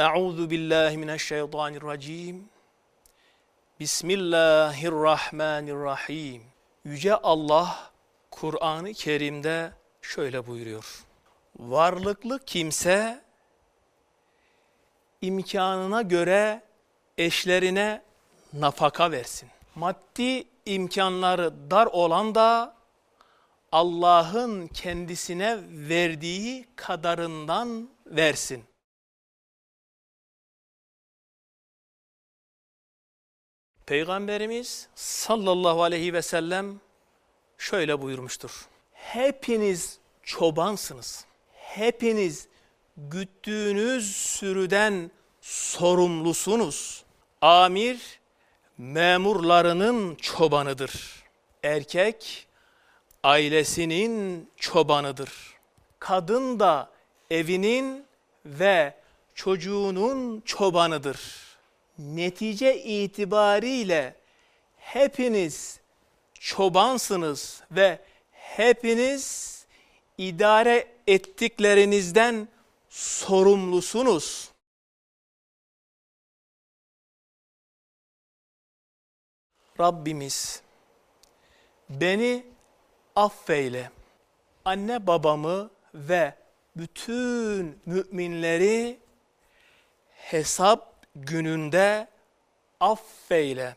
Euzu billahi mineşşeytanirracim. Bismillahirrahmanirrahim. Yüce Allah Kur'an-ı Kerim'de şöyle buyuruyor. Varlıklı kimse imkanına göre eşlerine nafaka versin. Maddi imkanları dar olan da Allah'ın kendisine verdiği kadarından versin. Peygamberimiz sallallahu aleyhi ve sellem şöyle buyurmuştur. Hepiniz çobansınız. Hepiniz güttüğünüz sürüden sorumlusunuz. Amir memurlarının çobanıdır. Erkek ailesinin çobanıdır. Kadın da evinin ve çocuğunun çobanıdır. Netice itibariyle hepiniz çobansınız ve hepiniz idare ettiklerinizden sorumlusunuz. Rabbimiz beni affeyle. Anne babamı ve bütün müminleri hesap gününde affeyle.